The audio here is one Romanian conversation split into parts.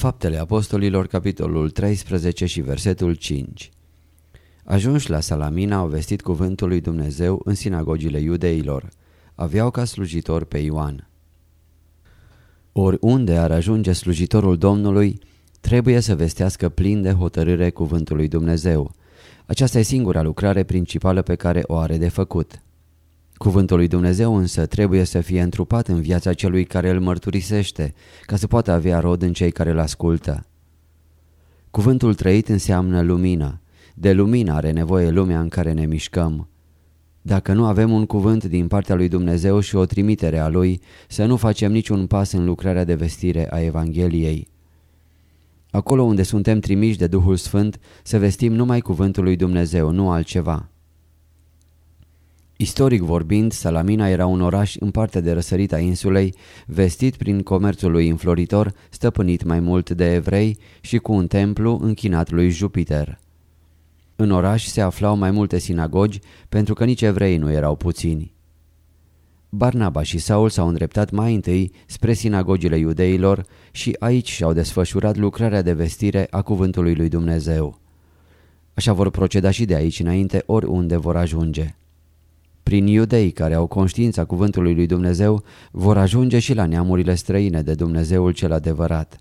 Faptele Apostolilor, capitolul 13 și versetul 5 Ajunși la Salamina, au vestit cuvântul lui Dumnezeu în sinagogile iudeilor. Aveau ca slujitor pe Ioan. Oriunde ar ajunge slujitorul Domnului, trebuie să vestească plin de hotărâre cuvântul lui Dumnezeu. Aceasta e singura lucrare principală pe care o are de făcut. Cuvântul lui Dumnezeu însă trebuie să fie întrupat în viața celui care îl mărturisește, ca să poată avea rod în cei care îl ascultă. Cuvântul trăit înseamnă lumină. De lumină are nevoie lumea în care ne mișcăm. Dacă nu avem un cuvânt din partea lui Dumnezeu și o trimitere a lui, să nu facem niciun pas în lucrarea de vestire a Evangheliei. Acolo unde suntem trimiși de Duhul Sfânt, să vestim numai cuvântul lui Dumnezeu, nu altceva. Istoric vorbind, Salamina era un oraș în partea de răsărit a insulei, vestit prin comerțul lui înfloritor, stăpânit mai mult de evrei și cu un templu închinat lui Jupiter. În oraș se aflau mai multe sinagogi, pentru că nici evrei nu erau puțini. Barnaba și Saul s-au îndreptat mai întâi spre sinagogile iudeilor și aici și-au desfășurat lucrarea de vestire a cuvântului lui Dumnezeu. Așa vor proceda și de aici înainte oriunde vor ajunge. Prin iudei care au conștiința cuvântului lui Dumnezeu vor ajunge și la neamurile străine de Dumnezeul cel adevărat.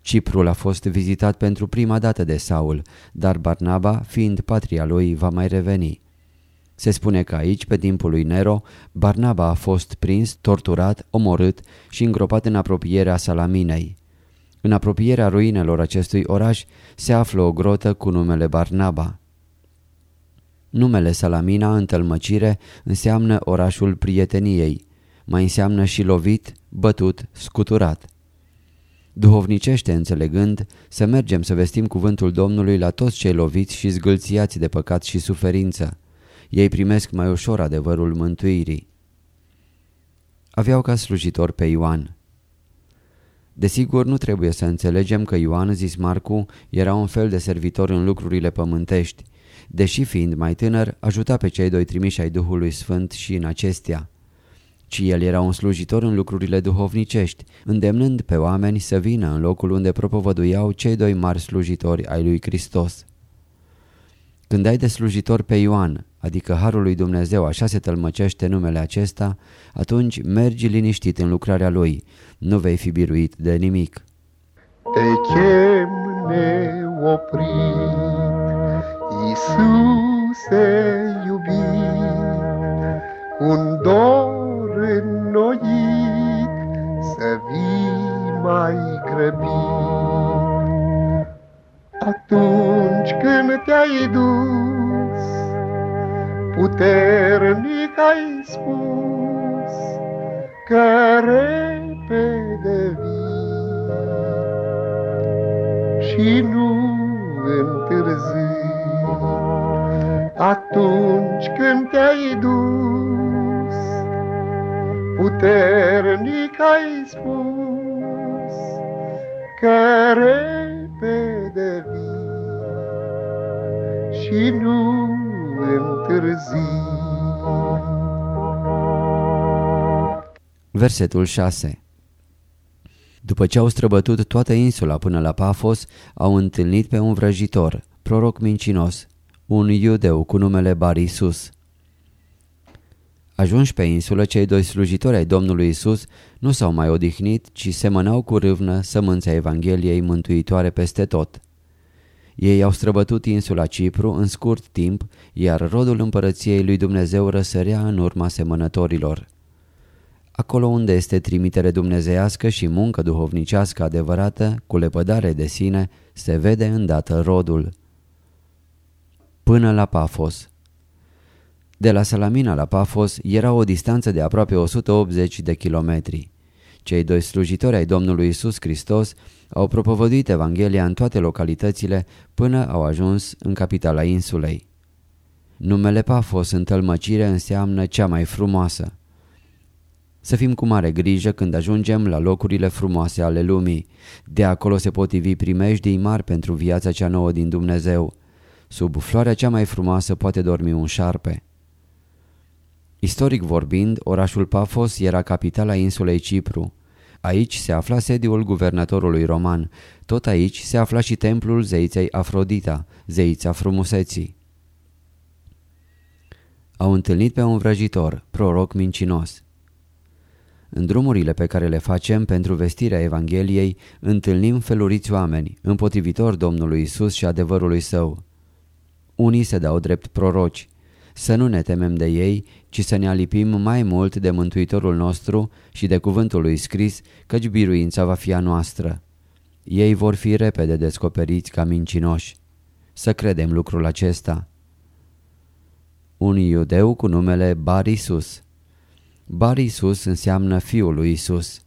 Ciprul a fost vizitat pentru prima dată de Saul, dar Barnaba, fiind patria lui, va mai reveni. Se spune că aici, pe timpul lui Nero, Barnaba a fost prins, torturat, omorât și îngropat în apropierea Salaminei. În apropierea ruinelor acestui oraș se află o grotă cu numele Barnaba. Numele Salamina în tălmăcire înseamnă orașul prieteniei, mai înseamnă și lovit, bătut, scuturat. Duhovnicește înțelegând, să mergem să vestim cuvântul Domnului la toți cei loviți și zgâlțiați de păcat și suferință. Ei primesc mai ușor adevărul mântuirii. Aveau ca slujitor pe Ioan. Desigur, nu trebuie să înțelegem că Ioan, zis Marcu, era un fel de servitor în lucrurile pământești. Deși fiind mai tânăr, ajuta pe cei doi trimiși ai Duhului Sfânt și în acestea ci el era un slujitor în lucrurile duhovnicești, îndemnând pe oameni să vină în locul unde propovăduiau cei doi mari slujitori ai lui Hristos. Când ai de slujitor pe Ioan, adică Harul lui Dumnezeu, așa se tălmăcește numele acesta, atunci mergi liniștit în lucrarea lui, nu vei fi biruit de nimic. Te chem neoprit, Iisuse iubit, un dor înnoit, să vii mai grăbit. Atunci când te-ai dus, puternic ai spus, că repede vii și nu întârzi. Atunci când te-ai dus, puternic ai spus, că repede vii și nu întârzi. Versetul 6 După ce au străbătut toată insula până la Pafos, au întâlnit pe un vrăjitor, proroc mincinos, un iudeu cu numele Barisus. Ajunși pe insulă, cei doi slujitori ai Domnului Isus nu s-au mai odihnit, ci semănau cu râvnă sămânța Evangheliei mântuitoare peste tot. Ei au străbătut insula Cipru în scurt timp, iar rodul împărăției lui Dumnezeu răsărea în urma semănătorilor. Acolo unde este trimitere dumnezeiască și muncă duhovnicească adevărată, cu lepădare de sine, se vede îndată rodul. Până la Pafos De la Salamina la Pafos era o distanță de aproape 180 de kilometri. Cei doi slujitori ai Domnului Isus Hristos au propovăduit Evanghelia în toate localitățile până au ajuns în capitala insulei. Numele Pafos în tălmăcire înseamnă cea mai frumoasă. Să fim cu mare grijă când ajungem la locurile frumoase ale lumii. De acolo se potivi primejdii mari pentru viața cea nouă din Dumnezeu. Sub floarea cea mai frumoasă poate dormi un șarpe. Istoric vorbind, orașul Pafos era capitala insulei Cipru. Aici se afla sediul guvernatorului roman. Tot aici se afla și templul zeiței Afrodita, zeița frumuseții. Au întâlnit pe un vrăjitor, proroc mincinos. În drumurile pe care le facem pentru vestirea Evangheliei, întâlnim feluriți oameni, împotrivitori Domnului Isus și adevărului Său. Unii se dau drept proroci. Să nu ne temem de ei, ci să ne alipim mai mult de Mântuitorul nostru și de cuvântul lui scris, căci biruința va fi a noastră. Ei vor fi repede descoperiți ca mincinoși. Să credem lucrul acesta. Un iudeu cu numele Bar Isus Bar Isus înseamnă Fiul lui Isus.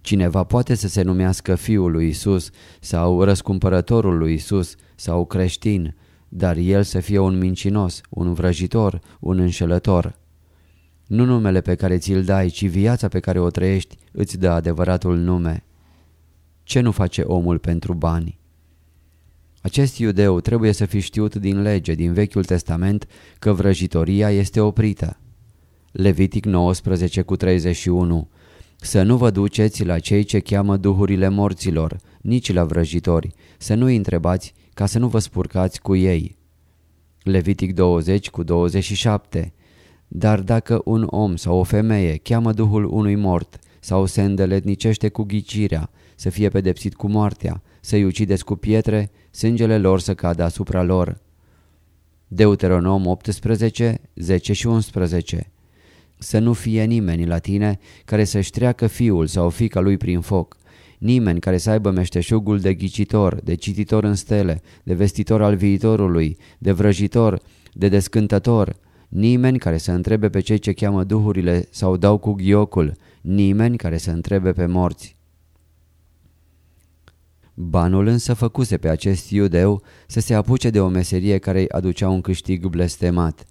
Cineva poate să se numească Fiul lui Isus sau Răscumpărătorul lui Isus sau creștin, dar el să fie un mincinos, un vrăjitor, un înșelător. Nu numele pe care ți-l dai, ci viața pe care o trăiești îți dă adevăratul nume. Ce nu face omul pentru bani? Acest iudeu trebuie să fi știut din lege, din Vechiul Testament, că vrăjitoria este oprită. Levitic 19 cu 31 Să nu vă duceți la cei ce cheamă duhurile morților, nici la vrăjitori, să nu întrebați ca să nu vă spurcați cu ei. Levitic 20 cu 27 Dar dacă un om sau o femeie cheamă duhul unui mort sau se îndeletnicește cu ghicirea, să fie pedepsit cu moartea, să-i ucideți cu pietre, sângele lor să cadă asupra lor. Deuteronom 18, 10 și 11 Să nu fie nimeni la tine care să-și treacă fiul sau fica lui prin foc, Nimeni care să aibă meșteșugul de ghicitor, de cititor în stele, de vestitor al viitorului, de vrăjitor, de descântător, nimeni care să întrebe pe cei ce cheamă duhurile sau dau cu ghiocul, nimeni care să întrebe pe morți. Banul însă făcuse pe acest iudeu să se apuce de o meserie care îi aducea un câștig blestemat.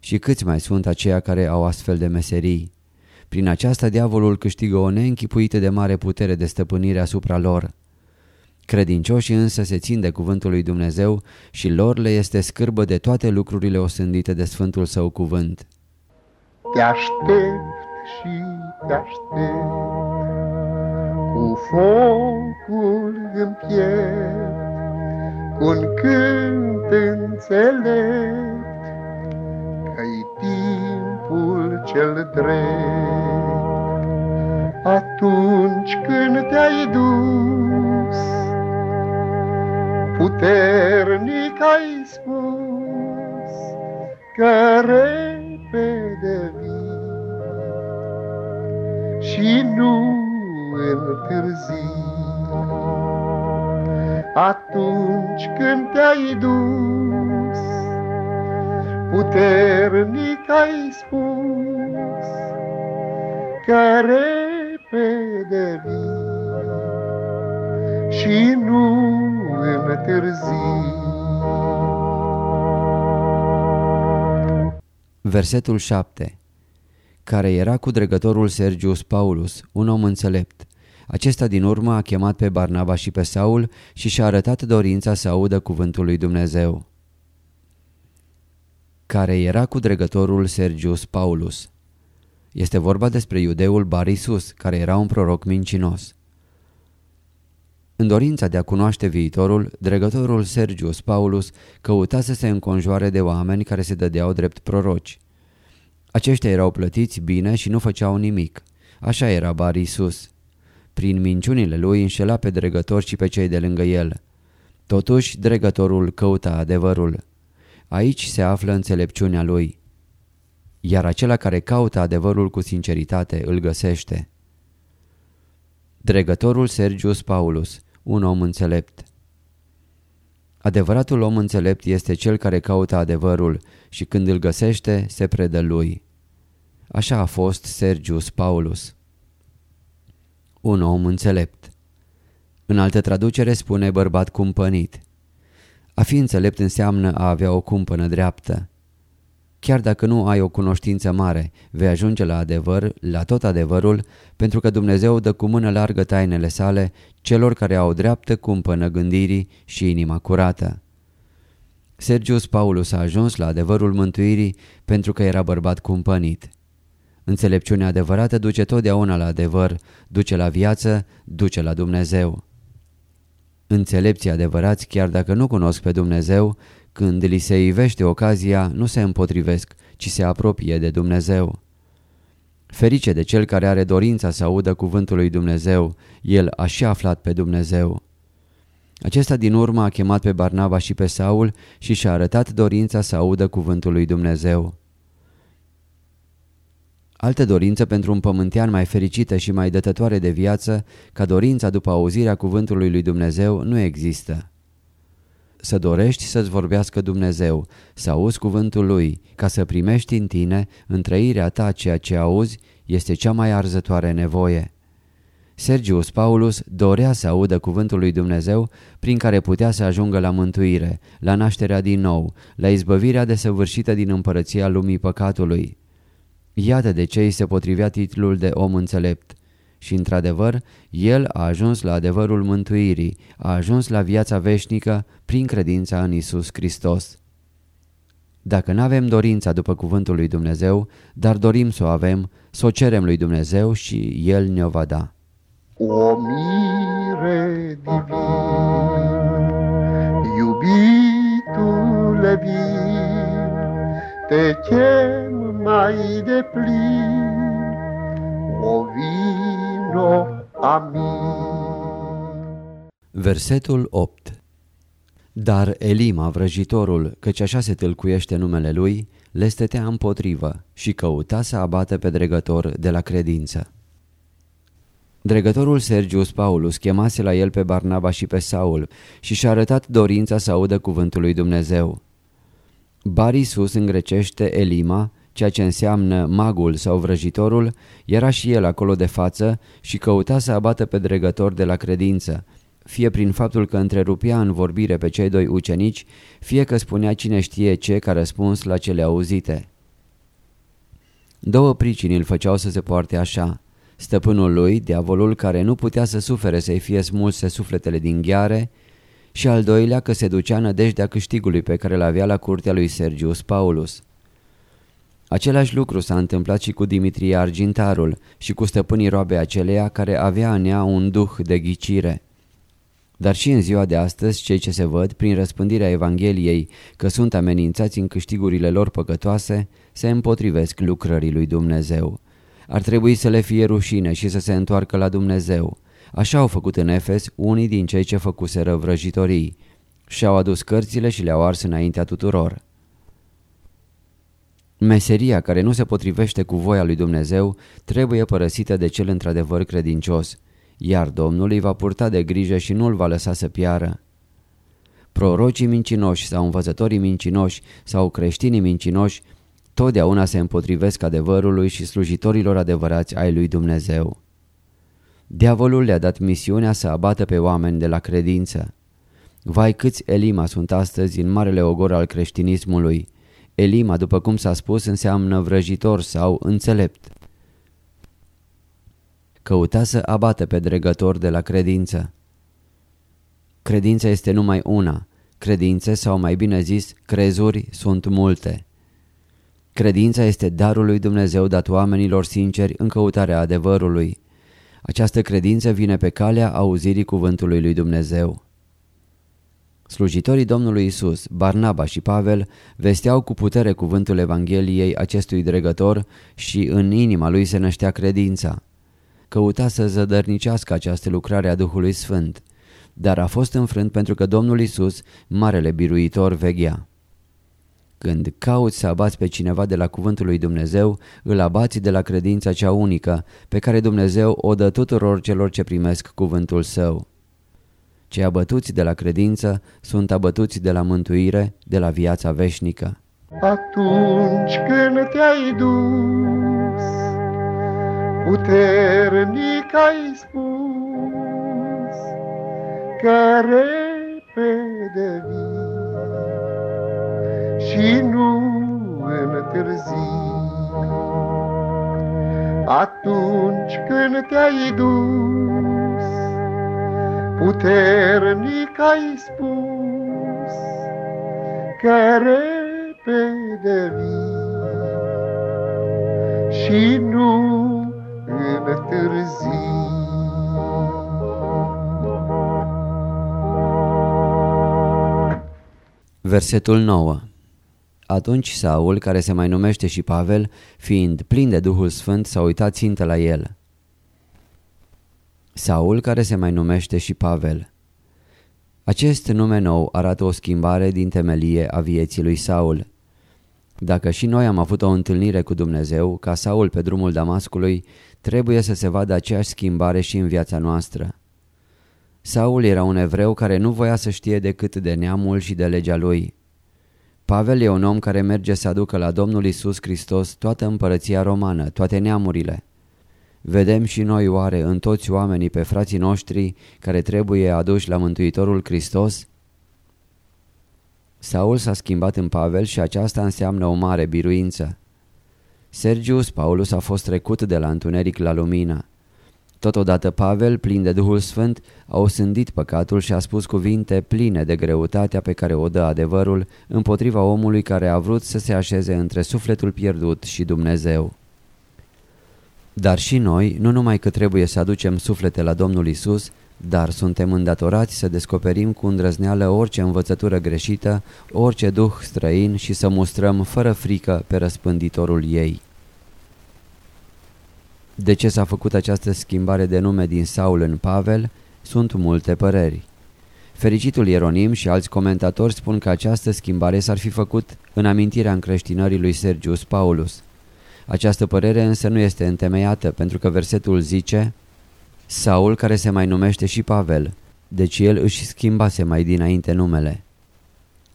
Și câți mai sunt aceia care au astfel de meserii? Prin aceasta diavolul câștigă o neînchipuită de mare putere de stăpânire asupra lor. Credincioșii însă se țin de cuvântul lui Dumnezeu și lor le este scârbă de toate lucrurile osândite de Sfântul Său cuvânt. Te aștept și te aștept cu focul în piept, cu un cânt înțelept, cel drept. Atunci când te-ai dus, puternic ai spus că repede vii și nu întârzi. Atunci când te-ai dus, puternic ai spus că repede vii și nu întârzi. Versetul 7 Care era cu dregătorul Sergius Paulus, un om înțelept. Acesta din urmă a chemat pe Barnaba și pe Saul și și-a arătat dorința să audă cuvântul lui Dumnezeu care era cu dregătorul Sergius Paulus. Este vorba despre iudeul Barisus, care era un proroc mincinos. În dorința de a cunoaște viitorul, dregătorul Sergius Paulus căuta să se înconjoare de oameni care se dădeau drept proroci. Aceștia erau plătiți bine și nu făceau nimic. Așa era Bar Iisus. Prin minciunile lui înșela pe dregător și pe cei de lângă el. Totuși, dregătorul căuta adevărul. Aici se află înțelepciunea lui. Iar acela care caută adevărul cu sinceritate îl găsește. Dregătorul Sergius Paulus, un om înțelept. Adevăratul om înțelept este cel care caută adevărul și când îl găsește, se predă lui. Așa a fost Sergius Paulus. Un om înțelept. În altă traducere spune bărbat cumpănit. A fi înțelept înseamnă a avea o cumpănă dreaptă. Chiar dacă nu ai o cunoștință mare, vei ajunge la adevăr, la tot adevărul, pentru că Dumnezeu dă cu mână largă tainele sale celor care au dreaptă cumpănă gândirii și inima curată. Sergius Paulus a ajuns la adevărul mântuirii pentru că era bărbat cumpănit. Înțelepciunea adevărată duce totdeauna la adevăr, duce la viață, duce la Dumnezeu. Înțelepții adevărați, chiar dacă nu cunosc pe Dumnezeu, când li se ivește ocazia, nu se împotrivesc, ci se apropie de Dumnezeu. Ferice de cel care are dorința să audă cuvântul lui Dumnezeu, el a și aflat pe Dumnezeu. Acesta din urmă a chemat pe Barnaba și pe Saul și și-a arătat dorința să audă cuvântul lui Dumnezeu. Altă dorință pentru un pământean mai fericită și mai dătătoare de viață, ca dorința după auzirea cuvântului lui Dumnezeu, nu există. Să dorești să-ți vorbească Dumnezeu, să auzi cuvântul Lui, ca să primești în tine, în trăirea ta ceea ce auzi, este cea mai arzătoare nevoie. Sergius Paulus dorea să audă cuvântul lui Dumnezeu prin care putea să ajungă la mântuire, la nașterea din nou, la izbăvirea desăvârșită din împărăția lumii păcatului. Iată de ce îi se potrivea titlul de om înțelept. Și într-adevăr, el a ajuns la adevărul mântuirii, a ajuns la viața veșnică prin credința în Isus Hristos. Dacă nu avem dorința după cuvântul lui Dumnezeu, dar dorim să o avem, să o cerem lui Dumnezeu și El ne-o va da. O mire divin, iubitule vin, te chem mai de plin, o vino a Versetul 8 Dar Elima, vrăjitorul, căci așa se tâlcuiește numele lui, le stătea împotrivă și căuta să abată pe dregător de la credință. Dregătorul Sergius Paulus chemase la el pe Barnaba și pe Saul și și-a arătat dorința să audă cuvântul lui Dumnezeu. Barisus în grecește Elima, ceea ce înseamnă magul sau vrăjitorul, era și el acolo de față și căuta să abată pe dregător de la credință, fie prin faptul că întrerupea în vorbire pe cei doi ucenici, fie că spunea cine știe ce ca răspuns la cele auzite. Două pricini îl făceau să se poarte așa. Stăpânul lui, diavolul care nu putea să sufere să-i fie smulse sufletele din gheare, și al doilea că se ducea nădejdea câștigului pe care l avea la curtea lui Sergius Paulus. Același lucru s-a întâmplat și cu Dimitrie Argintarul și cu stăpânii roabe aceleia care avea în ea un duh de ghicire. Dar și în ziua de astăzi, cei ce se văd, prin răspândirea Evangheliei, că sunt amenințați în câștigurile lor păcătoase, se împotrivesc lucrării lui Dumnezeu. Ar trebui să le fie rușine și să se întoarcă la Dumnezeu. Așa au făcut în Efes unii din cei ce făcuseră vrăjitorii. Și-au adus cărțile și le-au ars înaintea tuturor. Meseria care nu se potrivește cu voia lui Dumnezeu trebuie părăsită de cel într-adevăr credincios, iar Domnul îi va purta de grijă și nu îl va lăsa să piară. Prorocii mincinoși sau învățătorii mincinoși sau creștinii mincinoși totdeauna se împotrivesc adevărului și slujitorilor adevărați ai lui Dumnezeu. Diavolul le-a dat misiunea să abată pe oameni de la credință. Vai câți Elima sunt astăzi în marele ogor al creștinismului. Elima, după cum s-a spus, înseamnă vrăjitor sau înțelept. Căuta să abată pe dregător de la credință. Credința este numai una. Credințe, sau mai bine zis, crezuri, sunt multe. Credința este darul lui Dumnezeu dat oamenilor sinceri în căutarea adevărului. Această credință vine pe calea auzirii cuvântului lui Dumnezeu. Slujitorii Domnului Isus, Barnaba și Pavel, vesteau cu putere cuvântul Evangheliei acestui dregător și în inima lui se năștea credința. Căuta să zădărnicească această lucrare a Duhului Sfânt, dar a fost înfrânt pentru că Domnul Isus, marele biruitor, veghea. Când cauți să abați pe cineva de la cuvântul lui Dumnezeu, îl abați de la credința cea unică, pe care Dumnezeu o dă tuturor celor ce primesc cuvântul său. Cei abătuți de la credință sunt abătuți de la mântuire, de la viața veșnică. Atunci când te-ai dus, puternic ai spus, că repede vii și nu întârzi. Atunci când te-ai dus, puternic ai spus că repede vii și nu întârzi. Versetul 9 Atunci Saul, care se mai numește și Pavel, fiind plin de Duhul Sfânt, s-a uitat țintă la el. Saul, care se mai numește și Pavel. Acest nume nou arată o schimbare din temelie a vieții lui Saul. Dacă și noi am avut o întâlnire cu Dumnezeu, ca Saul pe drumul Damascului, trebuie să se vadă aceeași schimbare și în viața noastră. Saul era un evreu care nu voia să știe decât de neamul și de legea lui. Pavel e un om care merge să aducă la Domnul Isus Hristos toată împărăția romană, toate neamurile. Vedem și noi oare în toți oamenii pe frații noștri care trebuie aduși la Mântuitorul Hristos? Saul s-a schimbat în Pavel și aceasta înseamnă o mare biruință. Sergius Paulus a fost trecut de la întuneric la lumină. Totodată Pavel, plin de Duhul Sfânt, a osândit păcatul și a spus cuvinte pline de greutatea pe care o dă adevărul împotriva omului care a vrut să se așeze între sufletul pierdut și Dumnezeu. Dar și noi, nu numai că trebuie să aducem suflete la Domnul Isus, dar suntem îndatorați să descoperim cu îndrăzneală orice învățătură greșită, orice duh străin și să mustrăm fără frică pe răspânditorul ei. De ce s-a făcut această schimbare de nume din Saul în Pavel? Sunt multe păreri. Fericitul Ieronim și alți comentatori spun că această schimbare s-ar fi făcut în amintirea încreștinării lui Sergius Paulus. Această părere însă nu este întemeiată pentru că versetul zice Saul care se mai numește și Pavel, deci el își schimbase mai dinainte numele.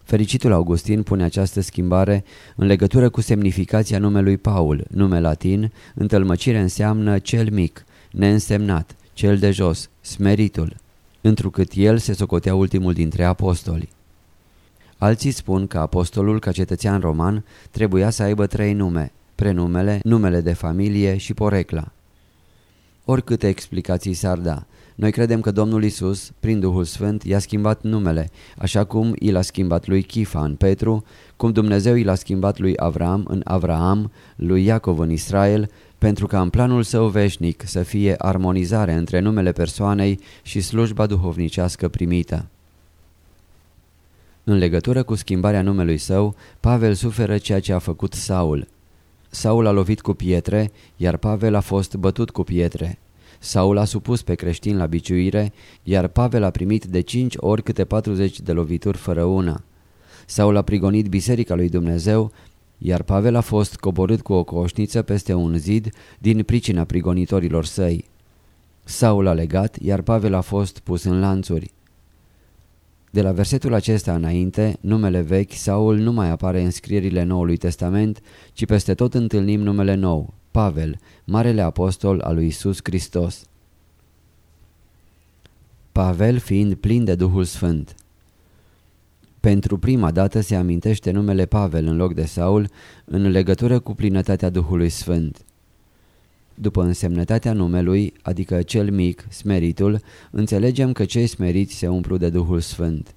Fericitul Augustin pune această schimbare în legătură cu semnificația numelui Paul, nume latin, întâlmăcire înseamnă cel mic, neînsemnat, cel de jos, smeritul, întrucât el se socotea ultimul dintre apostoli. Alții spun că apostolul, ca cetățean roman, trebuia să aibă trei nume, prenumele, numele de familie și porecla. Oricâte explicații s-ar da, noi credem că Domnul Isus, prin Duhul Sfânt, i-a schimbat numele, așa cum i l-a schimbat lui Chifa în Petru, cum Dumnezeu i l-a schimbat lui Avram în Avraam, lui Iacov în Israel, pentru ca în planul său veșnic să fie armonizare între numele persoanei și slujba duhovnicească primită. În legătură cu schimbarea numelui său, Pavel suferă ceea ce a făcut Saul. Saul a lovit cu pietre, iar Pavel a fost bătut cu pietre. Saul a supus pe creștini la biciuire, iar Pavel a primit de cinci ori câte 40 de lovituri fără una. Saul a prigonit biserica lui Dumnezeu, iar Pavel a fost coborât cu o coșniță peste un zid din pricina prigonitorilor săi. Saul a legat, iar Pavel a fost pus în lanțuri. De la versetul acesta înainte, numele vechi Saul nu mai apare în scrierile Noului Testament, ci peste tot întâlnim numele nou, Pavel, Marele Apostol al lui Isus Hristos. Pavel fiind plin de Duhul Sfânt. Pentru prima dată se amintește numele Pavel în loc de Saul în legătură cu plinătatea Duhului Sfânt. După însemnătatea numelui, adică cel mic, smeritul, înțelegem că cei smeriți se umplu de Duhul Sfânt.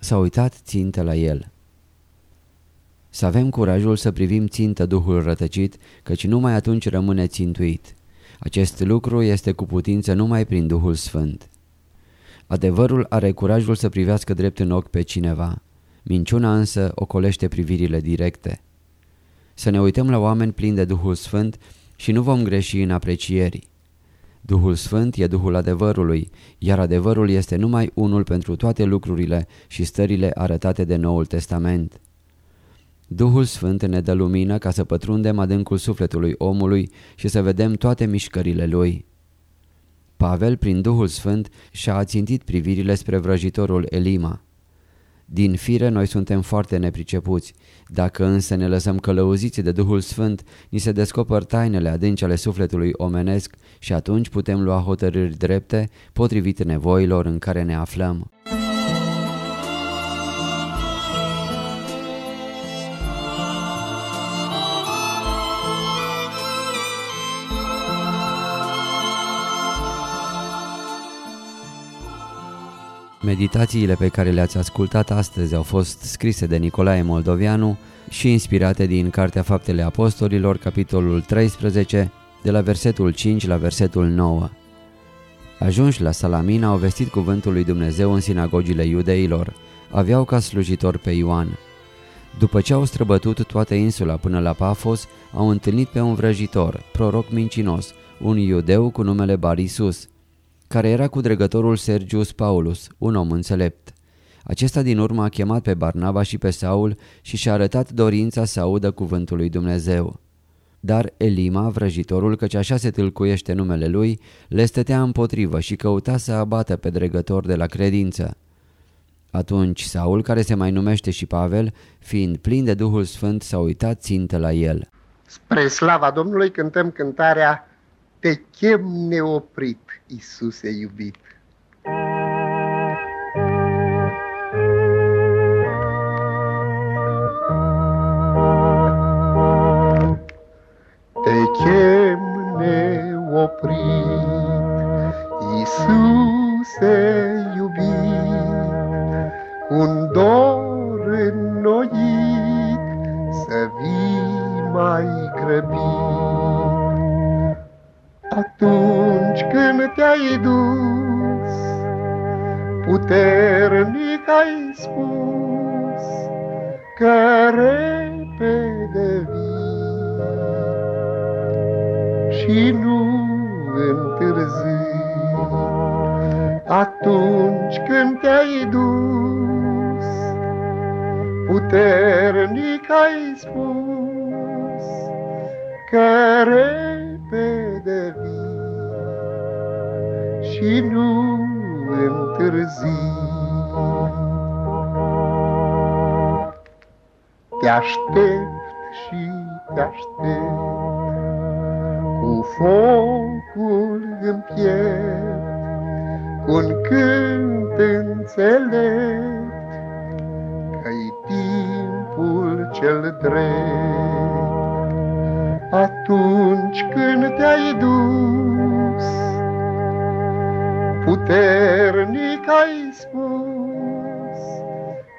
S-a uitat țintă la el. Să avem curajul să privim țintă Duhul rătăcit, căci numai atunci rămâne țintuit. Acest lucru este cu putință numai prin Duhul Sfânt. Adevărul are curajul să privească drept în ochi pe cineva. Minciuna însă ocolește privirile directe. Să ne uităm la oameni plini de Duhul Sfânt și nu vom greși în aprecierii. Duhul Sfânt e Duhul adevărului, iar adevărul este numai unul pentru toate lucrurile și stările arătate de Noul Testament. Duhul Sfânt ne dă lumină ca să pătrundem adâncul sufletului omului și să vedem toate mișcările lui. Pavel, prin Duhul Sfânt, și-a ațintit privirile spre vrăjitorul Elima. Din fire noi suntem foarte nepricepuți. Dacă însă ne lăsăm călăuziți de Duhul Sfânt, ni se descoper tainele adânci ale sufletului omenesc și atunci putem lua hotărâri drepte potrivit nevoilor în care ne aflăm. Meditațiile pe care le-ați ascultat astăzi au fost scrise de Nicolae Moldovianu și inspirate din Cartea Faptele Apostolilor, capitolul 13, de la versetul 5 la versetul 9. Ajunși la Salamina, au vestit cuvântul lui Dumnezeu în sinagogile iudeilor. Aveau ca slujitor pe Ioan. După ce au străbătut toată insula până la Pafos, au întâlnit pe un vrăjitor, proroc mincinos, un iudeu cu numele Barisus care era cu dregătorul Sergius Paulus, un om înțelept. Acesta din urmă a chemat pe Barnaba și pe Saul și și-a arătat dorința să audă cuvântul lui Dumnezeu. Dar Elima, vrăjitorul, căci așa se tâlcuiește numele lui, le stătea împotrivă și căuta să abată pe dregător de la credință. Atunci Saul, care se mai numește și Pavel, fiind plin de Duhul Sfânt, s-a uitat țintă la el. Spre slava Domnului cântăm cântarea Te chem neoprit. Iisuse iubit. Atunci când te-ai dus, puternic ai spus că repede vii și nu întârzi. Te aștept și te aștept cu focul în piept, cu un cânt înțelept, că-i timpul cel drept. Atunci când te-ai dus puternic ai spus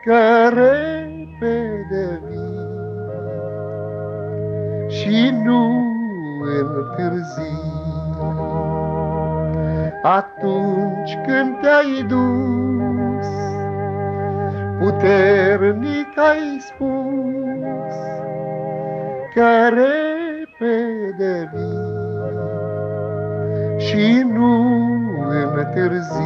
că repede vii și nu întârzi. Atunci când te-ai dus, puternic ai spus că repede vii și nu întârzi.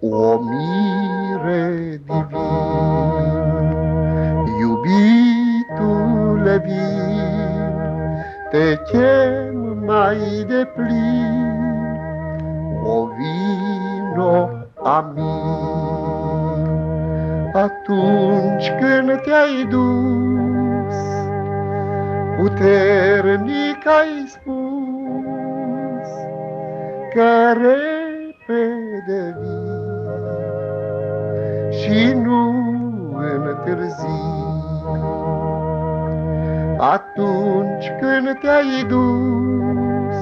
O mire divin, iubitule vin, te chem mai de plin, o vino amin. Atunci când te-ai dus, puternic ai spus că repede vii și nu întârzi. Atunci când te-ai dus,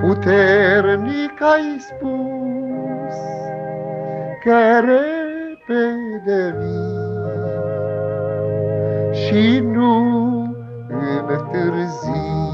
puternic ai spus că repede vii și nu întârzi.